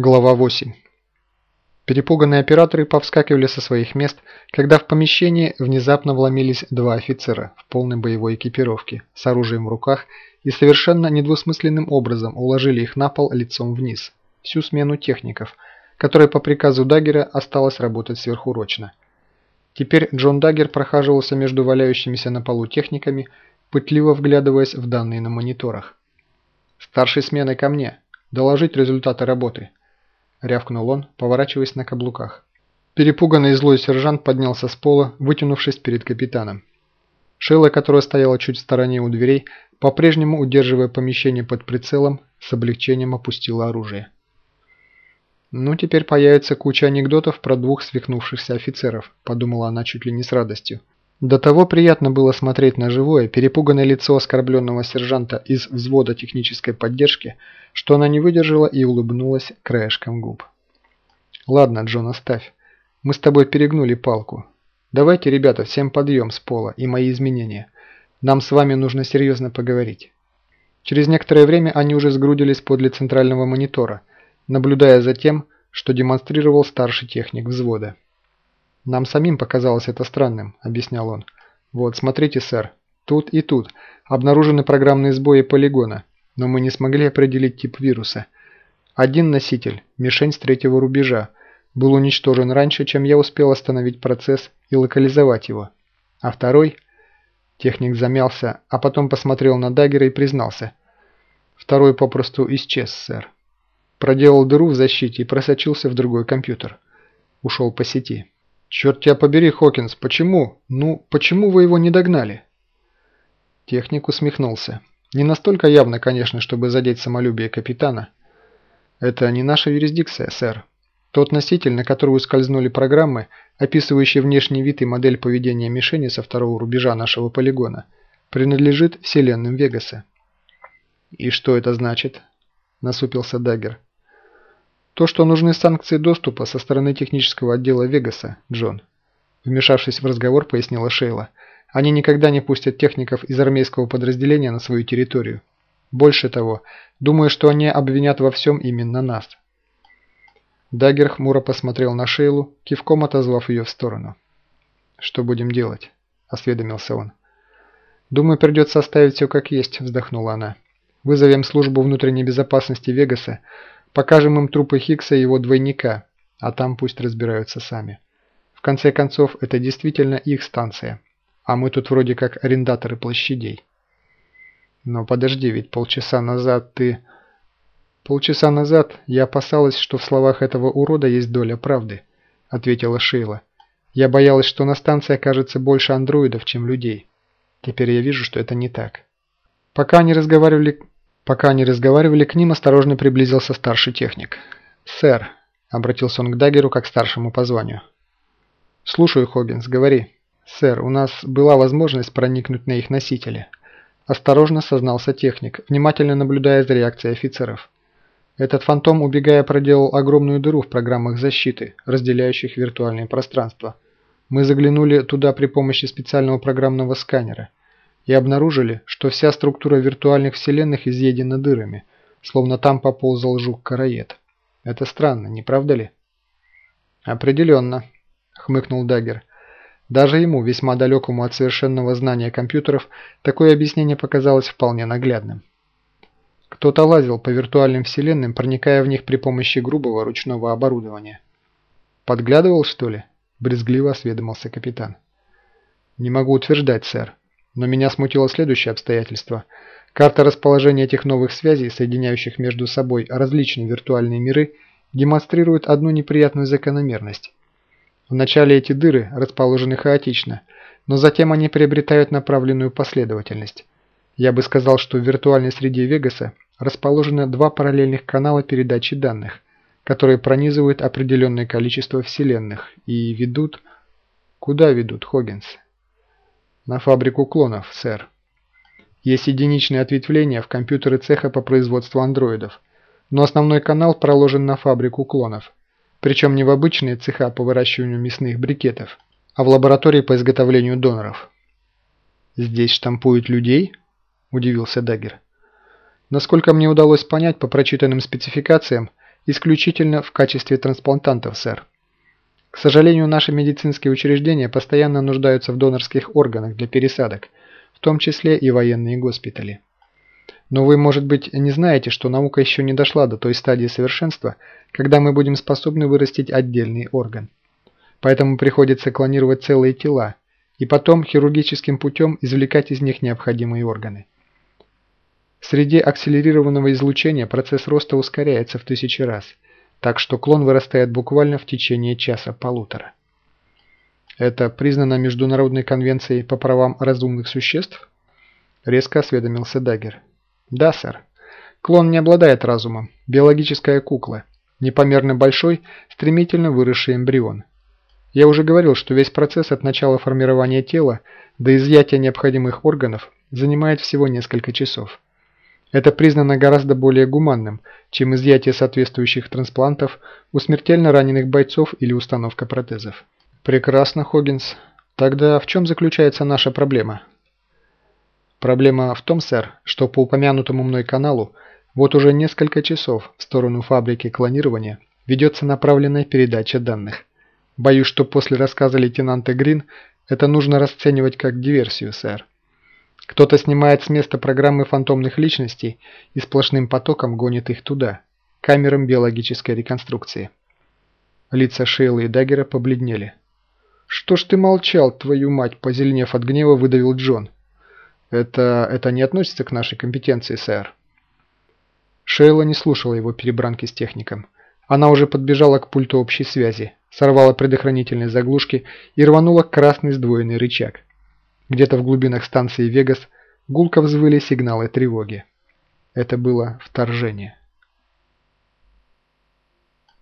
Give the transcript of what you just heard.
Глава 8. Перепуганные операторы повскакивали со своих мест, когда в помещении внезапно вломились два офицера в полной боевой экипировке, с оружием в руках и совершенно недвусмысленным образом уложили их на пол лицом вниз, всю смену техников, которая по приказу Даггера осталась работать сверхурочно. Теперь Джон Даггер прохаживался между валяющимися на полу техниками, пытливо вглядываясь в данные на мониторах. «Старшей смены ко мне! Доложить результаты работы!» – рявкнул он, поворачиваясь на каблуках. Перепуганный и злой сержант поднялся с пола, вытянувшись перед капитаном. Шелла, которая стояла чуть в стороне у дверей, по-прежнему удерживая помещение под прицелом, с облегчением опустила оружие. «Ну, теперь появится куча анекдотов про двух свихнувшихся офицеров», – подумала она чуть ли не с радостью. До того приятно было смотреть на живое, перепуганное лицо оскорбленного сержанта из взвода технической поддержки, что она не выдержала и улыбнулась краешком губ. «Ладно, Джон, оставь. Мы с тобой перегнули палку. Давайте, ребята, всем подъем с пола и мои изменения. Нам с вами нужно серьезно поговорить». Через некоторое время они уже сгрудились подле центрального монитора, наблюдая за тем, что демонстрировал старший техник взвода. «Нам самим показалось это странным», – объяснял он. «Вот, смотрите, сэр, тут и тут обнаружены программные сбои полигона, но мы не смогли определить тип вируса. Один носитель, мишень с третьего рубежа, был уничтожен раньше, чем я успел остановить процесс и локализовать его. А второй...» Техник замялся, а потом посмотрел на Даггера и признался. Второй попросту исчез, сэр. Проделал дыру в защите и просочился в другой компьютер. Ушел по сети. «Черт тебя побери, Хокинс, почему? Ну, почему вы его не догнали?» Техник усмехнулся. Не настолько явно, конечно, чтобы задеть самолюбие капитана. Это не наша юрисдикция, сэр. Тот носитель, на который ускользнули программы, описывающие внешний вид и модель поведения мишени со второго рубежа нашего полигона, принадлежит вселенным Вегаса. «И что это значит?» – насупился Даггер. То, что нужны санкции доступа со стороны технического отдела Вегаса, Джон. Вмешавшись в разговор, пояснила Шейла. Они никогда не пустят техников из армейского подразделения на свою территорию. Больше того, думаю, что они обвинят во всем именно нас. Даггер хмуро посмотрел на Шейлу, кивком отозвав ее в сторону. «Что будем делать?» – осведомился он. «Думаю, придется оставить все как есть», – вздохнула она. «Вызовем службу внутренней безопасности Вегаса, Покажем им трупы Хиггса и его двойника, а там пусть разбираются сами. В конце концов, это действительно их станция, а мы тут вроде как арендаторы площадей. Но подожди, ведь полчаса назад ты... Полчаса назад я опасалась, что в словах этого урода есть доля правды, ответила Шейла. Я боялась, что на станции окажется больше андроидов, чем людей. Теперь я вижу, что это не так. Пока они разговаривали Пока они разговаривали, к ним осторожно приблизился старший техник. «Сэр», — обратился он к Даггеру как старшему по званию. «Слушаю, Хоггинс, говори». «Сэр, у нас была возможность проникнуть на их носители». Осторожно сознался техник, внимательно наблюдая за реакцией офицеров. Этот фантом, убегая, проделал огромную дыру в программах защиты, разделяющих виртуальные пространства. Мы заглянули туда при помощи специального программного сканера и обнаружили, что вся структура виртуальных вселенных изъедена дырами, словно там поползал жук-караед. Это странно, не правда ли? Определенно, хмыкнул Даггер. Даже ему, весьма далекому от совершенного знания компьютеров, такое объяснение показалось вполне наглядным. Кто-то лазил по виртуальным вселенным, проникая в них при помощи грубого ручного оборудования. «Подглядывал, что ли?» – брезгливо осведомился капитан. «Не могу утверждать, сэр. Но меня смутило следующее обстоятельство. Карта расположения этих новых связей, соединяющих между собой различные виртуальные миры, демонстрирует одну неприятную закономерность. Вначале эти дыры расположены хаотично, но затем они приобретают направленную последовательность. Я бы сказал, что в виртуальной среде Вегаса расположено два параллельных канала передачи данных, которые пронизывают определенное количество вселенных и ведут... Куда ведут, Хоггинс? На фабрику клонов, сэр. Есть единичные ответвления в компьютеры цеха по производству андроидов, но основной канал проложен на фабрику клонов. Причем не в обычные цеха по выращиванию мясных брикетов, а в лаборатории по изготовлению доноров. «Здесь штампуют людей?» – удивился Даггер. Насколько мне удалось понять по прочитанным спецификациям, исключительно в качестве трансплантантов, сэр. К сожалению, наши медицинские учреждения постоянно нуждаются в донорских органах для пересадок, в том числе и военные госпитали. Но вы, может быть, не знаете, что наука еще не дошла до той стадии совершенства, когда мы будем способны вырастить отдельный орган. Поэтому приходится клонировать целые тела и потом хирургическим путем извлекать из них необходимые органы. Среди акселерированного излучения процесс роста ускоряется в тысячи раз, так что клон вырастает буквально в течение часа-полутора. Это признано Международной конвенцией по правам разумных существ? Резко осведомился Даггер. Да, сэр. Клон не обладает разумом. Биологическая кукла. Непомерно большой, стремительно выросший эмбрион. Я уже говорил, что весь процесс от начала формирования тела до изъятия необходимых органов занимает всего несколько часов. Это признано гораздо более гуманным, чем изъятие соответствующих трансплантов у смертельно раненых бойцов или установка протезов. Прекрасно, Хоггинс. Тогда в чем заключается наша проблема? Проблема в том, сэр, что по упомянутому мной каналу вот уже несколько часов в сторону фабрики клонирования ведется направленная передача данных. Боюсь, что после рассказа лейтенанта Грин это нужно расценивать как диверсию, сэр. Кто-то снимает с места программы фантомных личностей и сплошным потоком гонит их туда, камерам биологической реконструкции. Лица Шейла и Даггера побледнели. «Что ж ты молчал, твою мать?» – позеленев от гнева, выдавил Джон. «Это... это не относится к нашей компетенции, сэр». Шейла не слушала его перебранки с техником. Она уже подбежала к пульту общей связи, сорвала предохранительные заглушки и рванула красный сдвоенный рычаг. Где-то в глубинах станции Вегас гулко взвыли сигналы тревоги. Это было вторжение.